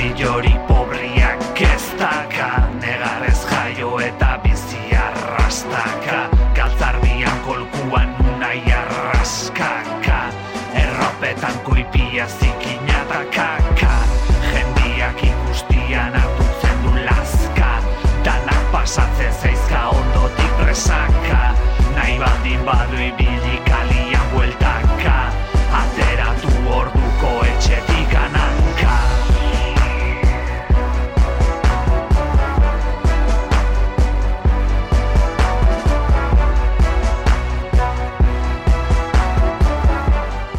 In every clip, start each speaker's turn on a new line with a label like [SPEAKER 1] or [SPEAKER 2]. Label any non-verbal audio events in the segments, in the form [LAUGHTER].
[SPEAKER 1] bilori pobriak ez daka Negarez jaio eta bizi arrastaka. Galtzarbian kolkuan unai arraskaka Erropetan koipia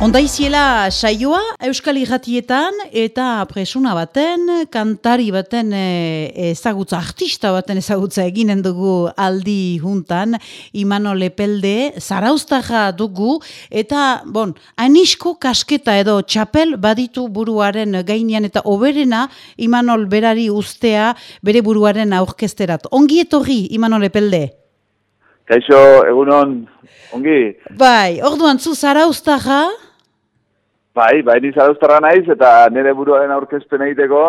[SPEAKER 2] Ondaiziela saioa Euskal Irratietan eta presuna baten, kantari baten e, ezagutza, artista baten ezagutza eginen dugu aldi juntan, Imano Lepelde, zarauztaja dugu, eta, bon, anisko kasketa edo txapel baditu buruaren gainean eta oberena Imanol berari ustea bere buruaren aurkesterat. Ongi etorri, Imano Lepelde?
[SPEAKER 3] Kaixo, egunon, ongi?
[SPEAKER 2] Bai, orduan zu zarauztaja,
[SPEAKER 3] Bai, bai, ni zarauztarra naiz, eta nire buruaren aurkezpen egiteko,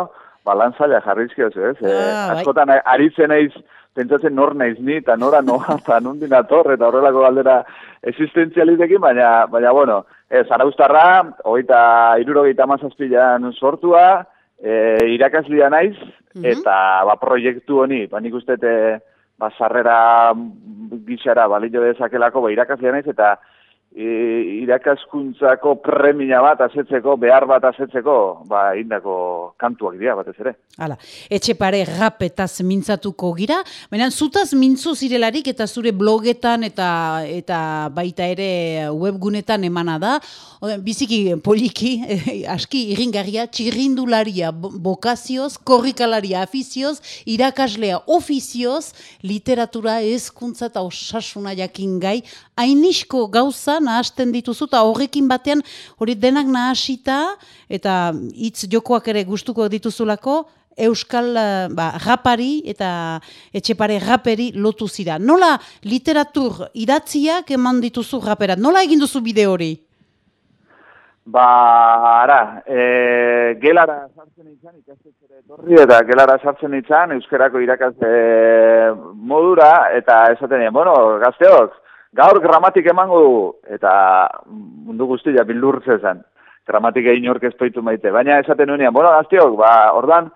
[SPEAKER 3] ba, lan zaila jarrizkioz, ez?
[SPEAKER 2] Ah,
[SPEAKER 3] eh,
[SPEAKER 2] bai.
[SPEAKER 3] askotan aritzen naiz, pentsatzen nor naiz ni, eta nora noa, [LAUGHS] eta nondin ator, eta horrelako galdera existenzialitekin, baina, baina, bueno, eh, zarauztarra, hogeita irurogeita mazazpilan sortua, eh, irakaslia naiz,
[SPEAKER 2] Mhm.
[SPEAKER 3] eta, ba, proiektu honi, ba, nik uste, eh, ba, sarrera gixara, balio dezakelako, ba, irakaslia naiz, eta, e, irakaskuntzako premia bat asetzeko, behar bat asetzeko, ba, indako kantuak dira batez ere.
[SPEAKER 2] Hala, etxe pare rapetaz mintzatuko gira, baina zutaz mintzu zirelarik eta zure blogetan eta eta baita ere webgunetan emana da, biziki poliki, [LAUGHS] aski irringarria, txirrindularia bo- bokazioz, korrikalaria afizioz, irakaslea ofizioz, literatura, hezkuntza eta osasuna jakin gai, hainisko gauza nahasten dituzu eta horrekin batean hori denak nahasita eta hitz jokoak ere gustuko dituzulako, Euskal eh, ba, rapari eta etxepare raperi lotu zira. Nola literatur idatziak eman dituzu raperat? Nola egin duzu bide hori?
[SPEAKER 3] Ba, ara, e, gelara sartzen itzan, ikastetxera etorri, eta gelara sartzen itzan, euskerako irakasle modura, eta esaten nien, bueno, gazteok, gaur gramatik emango dugu, eta mundu guztia bildurtze zen, gramatik egin orkestoitu maite, baina esaten nuen, bueno, gazteok, ba, ordan,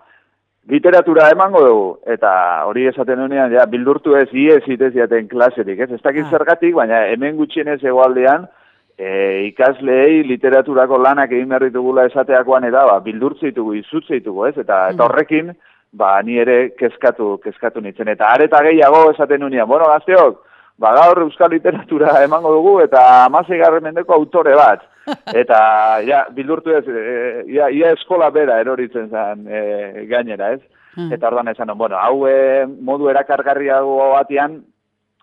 [SPEAKER 3] literatura emango dugu, eta hori esaten nuenean, ja, bildurtu ez, iez, itez jaten klaserik, ez? Ez dakit
[SPEAKER 2] Ah.
[SPEAKER 3] zergatik, baina hemen gutxienez egoaldean, e, ikasleei literaturako lanak egin behar ditugula esateakoan eta ba, bildurtze ditugu, izutze ditugu, ez? Eta, eta horrekin, ba, ni ere kezkatu, kezkatu nintzen. Eta areta gehiago esaten nuenean, bueno, gazteok, ba, gaur euskal literatura emango dugu, eta amasei mendeko autore bat. [LAUGHS] Eta, ja, bildurtu ez, e, ia, ia eskola bera eroritzen zen e, gainera, ez?
[SPEAKER 2] Hmm.
[SPEAKER 3] Eta orduan esan, bueno, hau e, modu erakargarriago batean,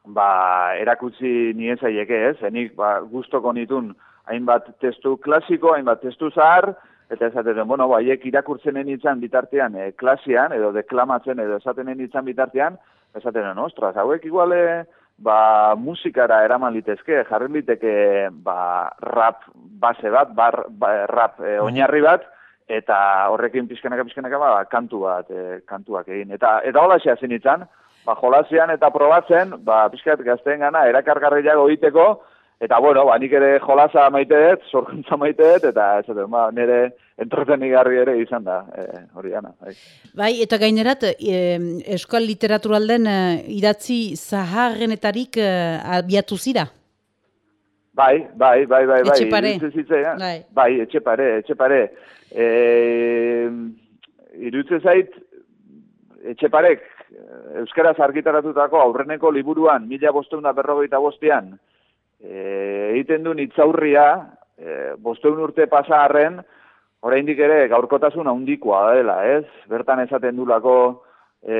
[SPEAKER 3] ba, erakutsi niezaieke, ez? Enik, ba, gustoko nitun hainbat testu klasiko, hainbat testu zahar, eta esaten bueno, ba, haiek irakurtzenen itzan bitartean, e, klasian, edo deklamatzen, edo esatenen itzan bitartean, esaten ostras, hauek iguale, ba, musikara eraman litezke, jarri liteke, ba, rap base bat, bar, ba, rap e, oinarri bat, eta horrekin pizkanaka pizkanaka ba, kantu bat, e, kantuak egin. Eta eta hola hasi nintzen, ba, jolasean eta probatzen, ba, pizkat gazteen gana, erakargarriago egiteko, eta bueno, ba, nik ere jolasa maite dut, sorkuntza maite dut, eta esaten, ba, nire entretenigarri ere izan da, e, hori gana. Bai.
[SPEAKER 2] Bai, eta gainerat, e, Euskal Literaturalden e, idatzi zaharrenetarik e, abiatu zira?
[SPEAKER 3] Bai, bai, bai, bai, bai.
[SPEAKER 2] Etxepare.
[SPEAKER 3] zitzaidan.
[SPEAKER 2] Bai.
[SPEAKER 3] Bai, etxepare, etxepare. E, iruditzen zait, etxeparek, eh, euskaraz argitaratutako aurreneko liburuan, mila bosteuna berrogeita bostean, e, egiten duen itzaurria, e, bosteun urte pasa arren, oraindik ere gaurkotasun handikoa dela, ez? Bertan esaten dulako, e,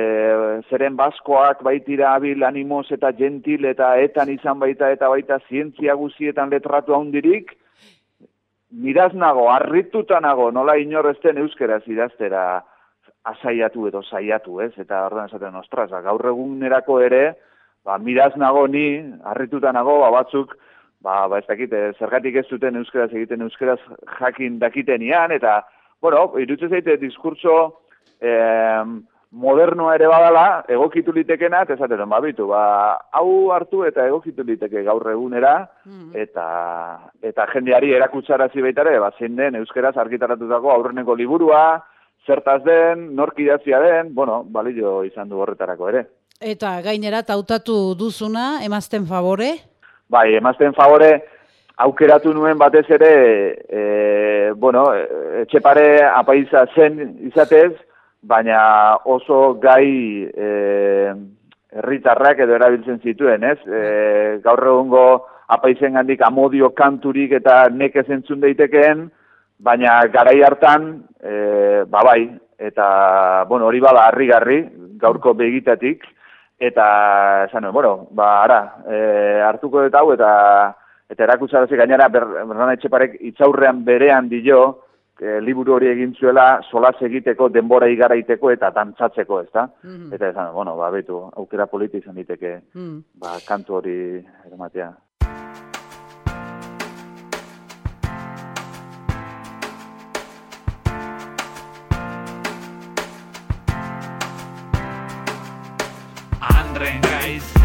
[SPEAKER 3] zeren baskoak baitira abil animoz eta gentil eta etan izan baita eta baita zientzia guzietan letratu handirik, miraz nago, harrituta nago, nola inorrezten euskeraz idaztera asaiatu edo saiatu, ez? Eta orduan esaten, ostras, gaur egunerako ere, ba, miraz nago ni, harrituta nago, ba, batzuk, ba, ba ez dakit, eh, zergatik ez duten euskeraz egiten euskeraz jakin dakitenian, eta, bueno, irutzen zaite diskurso em, modernoa ere badala, egokitu litekena, eta esaten ba, bitu, ba, hau hartu eta egokitu liteke gaur egunera, eta eta jendeari erakutsarazi baita ere, ba, zein den euskeraz argitaratutako aurreneko liburua, zertaz den, nork den, bueno, balio izan du horretarako ere.
[SPEAKER 2] Eta gainera, tautatu duzuna, emazten favore?
[SPEAKER 3] Bai, emazten favore, aukeratu nuen batez ere, e, bueno, etxepare apaiza zen izatez, baina oso gai e, herritarrak edo erabiltzen zituen, ez? E, gaur egungo apaizen gandik amodio kanturik eta nekez entzun daitekeen, baina garai hartan, e, ba bai, eta, bueno, hori bada harrigarri, gaurko begitatik, eta, esan, bueno, ba, ara, e, hartuko eta hau, eta, eta erakutsarazi gainera, ber, berran etxeparek itzaurrean berean dio, e, liburu hori egin zuela solas egiteko, denbora igaraiteko eta dantzatzeko, ezta? Mm Eta esan, bueno, ba, betu, aukera politi izan diteke, mm. ba, kantu hori eramatea.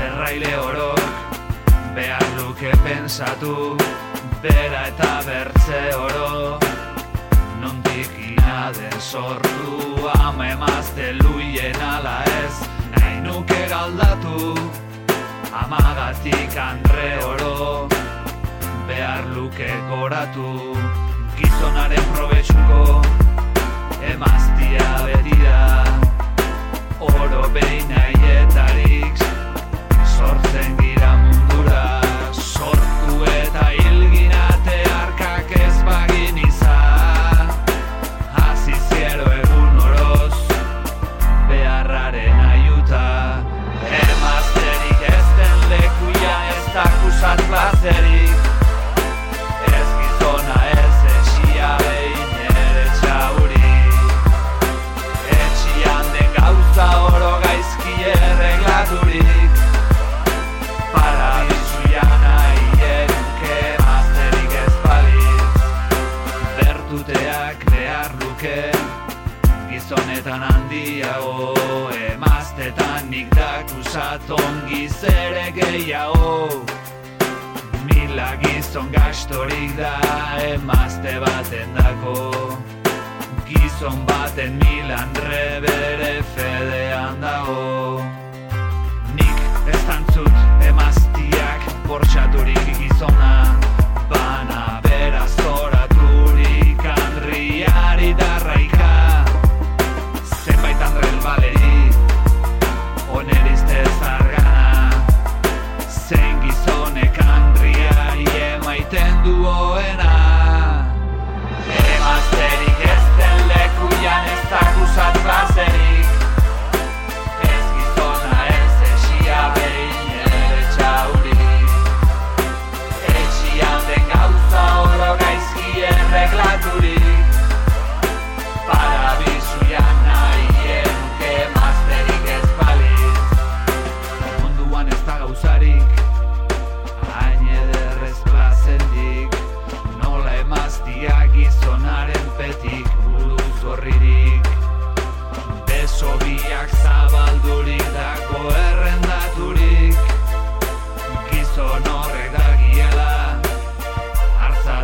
[SPEAKER 1] Zerraile orok Behar luke pensatu Bera eta bertze oro. Nondik inaden sortu Ama emazte luien ala ez. Nahi nuke galdatu Amagatik andre oro. Behar luke goratu Gizonaren probetsuko Emaztia betida oro behin aietarik sortzen Gizonetan handiago Emaztetan nik dakusat ongi zere gehiago. Mila gizon gastorik da emazte baten dako. Gizon baten milan rebere fedean dago. Nik ez tantzut emaztiak bortxaturik gizona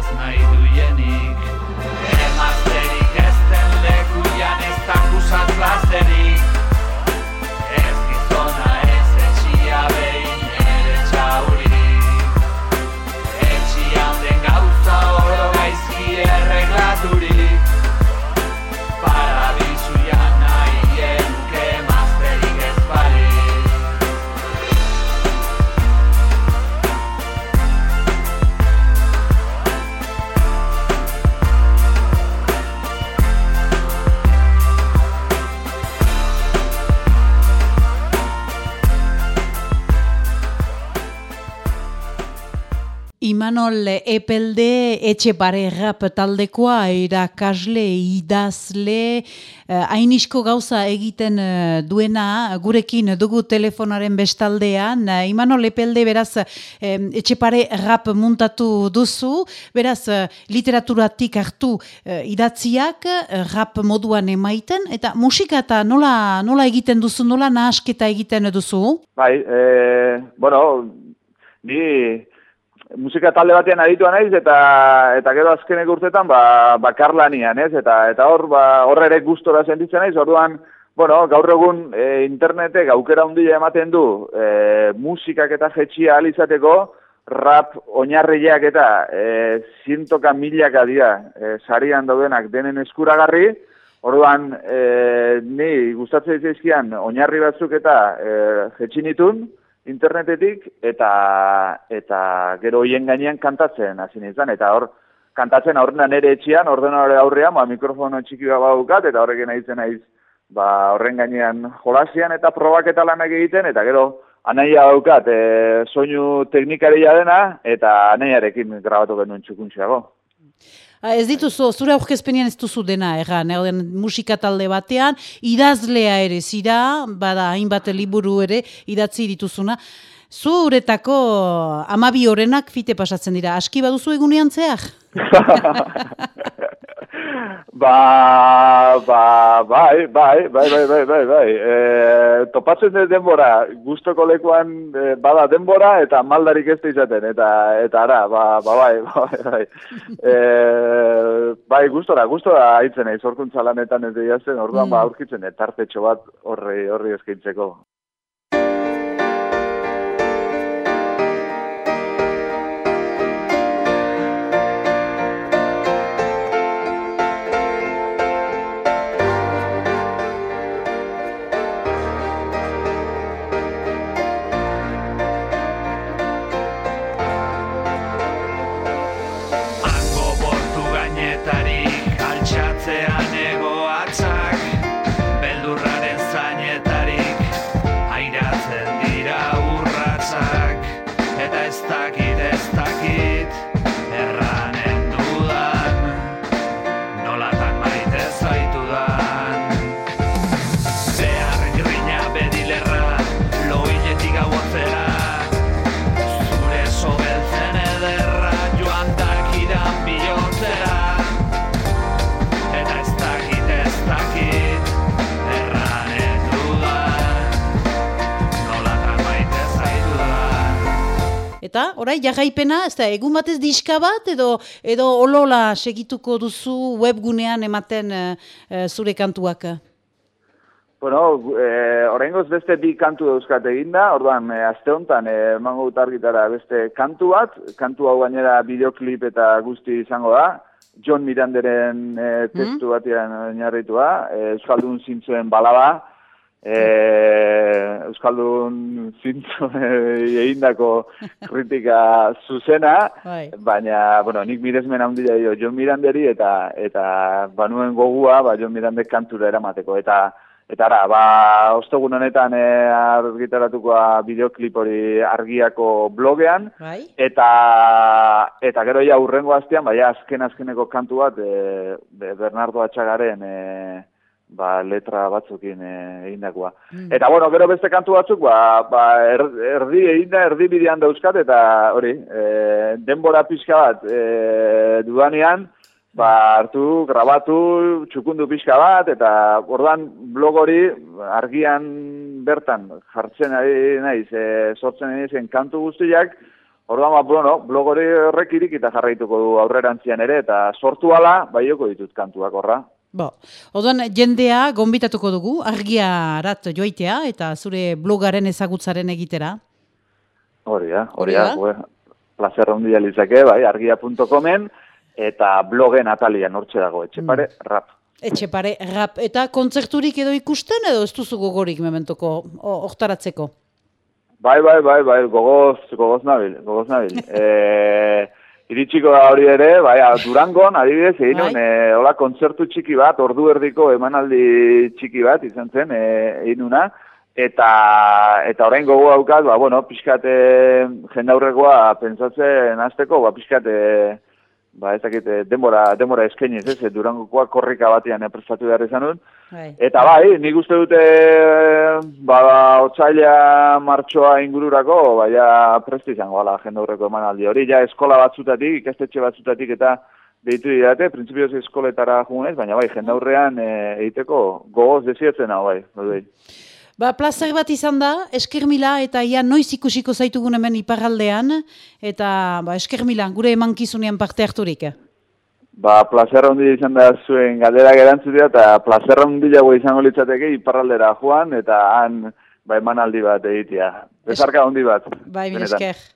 [SPEAKER 1] ez nahi duienik Emazterik ez den lekuian ez dakusat lazerik
[SPEAKER 2] Imanol Epelde etxe pare rap taldekoa, irakasle, idazle, eh, hainisko gauza egiten eh, duena, gurekin dugu telefonaren bestaldean. Eh, Imanol Epelde beraz eh, etxe pare rap muntatu duzu, beraz literaturatik hartu idatziak rap moduan emaiten, eta musika eta nola, nola egiten duzu, nola nahasketa egiten duzu?
[SPEAKER 3] Bai, e, bueno, ni musika talde batean aditua naiz eta eta gero azkenek urtetan ba bakarlanian, ez? Eta eta hor ba hor ere gustora sentitzen naiz. Orduan, bueno, gaur egun e, internetek aukera handia ematen du e, musikak eta jetxia alizateko rap oinarriak eta e, zientoka milaka dira e, sarian daudenak denen eskuragarri, orduan e, ni gustatzen zaizkian oinarri batzuk eta e, jetxinitun, internetetik eta eta gero hoien gainean kantatzen hasi izan eta hor kantatzen aurrena nere etxean ordenadore aurrean ba mikrofono txiki bat badukat eta horrekin aitzen naiz ba horren gainean jolasian eta probak eta lanak egiten eta gero anaia daukat e, soinu teknikaria dena eta anaiarekin grabatu genuen txukuntxeago.
[SPEAKER 2] Ah, ez dituzu, zure aurkezpenian ez duzu dena, erran, eh? musika talde batean, idazlea ere zira, bada hainbat liburu ere, idatzi dituzuna. Zuretako amabi horrenak fite pasatzen dira, aski baduzu egunean zehar? [LAUGHS]
[SPEAKER 3] Ba, ba, bai, bai, bai, bai, bai, bai, bai. E, topatzen dut denbora, guztoko lekuan e, bada denbora eta maldarik ez da izaten, eta, eta ara, ba, ba, bai, [LAUGHS] bai, bai. E, bai, gustora, gustora haitzen egin, zorkuntza lanetan ez dira zen, orduan, ba, mm. aurkitzen, etartetxo bat horri, horri eskaintzeko.
[SPEAKER 2] Eta, orai, jarraipena, ez da, egun batez diska bat, edo, edo olola segituko duzu webgunean ematen uh, zure kantuak?
[SPEAKER 3] Bueno, e, beste bi kantu dauzkat eginda, orduan, e, azte honetan, emango dut argitara beste kantu bat, kantu hau gainera bideoklip eta guzti izango da, John Miranderen e, testu mm. batean oinarritua, e, Euskaldun zintzuen balaba, e, Euskaldun zintzu egindako kritika zuzena, bai. baina, bueno, nik miresmen handia dio John Miranderi eta eta banuen gogua, ba, John Mirandek kantura eramateko, eta Eta ara, ba, ostogun honetan e, argitaratukoa bideoklip hori argiako blogean, bai. eta eta gero ja urrengo astean, bai, azken azkeneko kantu bat, e, Bernardo Atxagaren, e, ba, letra batzukin e, egindakoa. Mm. Eta bueno, gero beste kantu batzuk, ba, ba er, erdi eginda, erdi bidean dauzkat, eta hori, e, denbora pixka bat e, dudanean, ba, hartu, grabatu, txukundu pixka bat, eta ordan blog hori argian bertan jartzen ari naiz, e, sortzen ari zen kantu guztiak, Orduan, ba, bueno, blog hori horrekirik eta jarraituko du aurrerantzian ere, eta sortu ala, baioko ditut kantuak horra.
[SPEAKER 2] Bo, oduan jendea gonbitatuko dugu, argia rat joaitea eta zure blogaren ezagutzaren egitera.
[SPEAKER 3] Hori da, hori da, placer handia lizake, bai, argia.comen eta blogen atalia nortxe dago, etxepare mm. rap.
[SPEAKER 2] Etxepare rap, eta kontzerturik edo ikusten edo ez duzu gogorik mementoko, oktaratzeko?
[SPEAKER 3] Bai, bai, bai, bai, gogoz, gogoz nabil, gogoz nabil. [LAUGHS] e, Iritsiko da hori ere, bai, Durangon, adibidez, egin bai. e, hola, kontzertu txiki bat, ordu erdiko emanaldi txiki bat, izan zen, e, egin una, eta eta orain gogo daukat, ba, bueno, pixkat e, jendaurrekoa pentsatzen hasteko, ba, pixkat e, ba, ez dakit, e, denbora, denbora eskainiz, ez, e, durangokoa korrika batean e, prestatu behar izan
[SPEAKER 2] Bai.
[SPEAKER 3] Eta bai, nik uste dute, ba, otzaila martxoa ingururako, baina presti izango ala jendaurreko emanaldi hori, ja eskola batzutatik, ikastetxe batzutatik eta deitu didate, printzipioz eskoletara jugunez, baina bai, jendaurrean e, egiteko gogoz desietzen hau bai, bai.
[SPEAKER 2] Ba, plazer bat izan da, eskermila eta ia noiz ikusiko zaitugun hemen iparraldean, eta ba, eskermila, gure emankizunean parte harturik.
[SPEAKER 3] Ba, plazer handi izan da zuen galdera gerantzutia, eta plazer handi izango litzateke iparraldera joan, eta han ba, emanaldi bat egitea. Bezarka handi bat.
[SPEAKER 2] Bai,
[SPEAKER 3] benetan.
[SPEAKER 2] esker.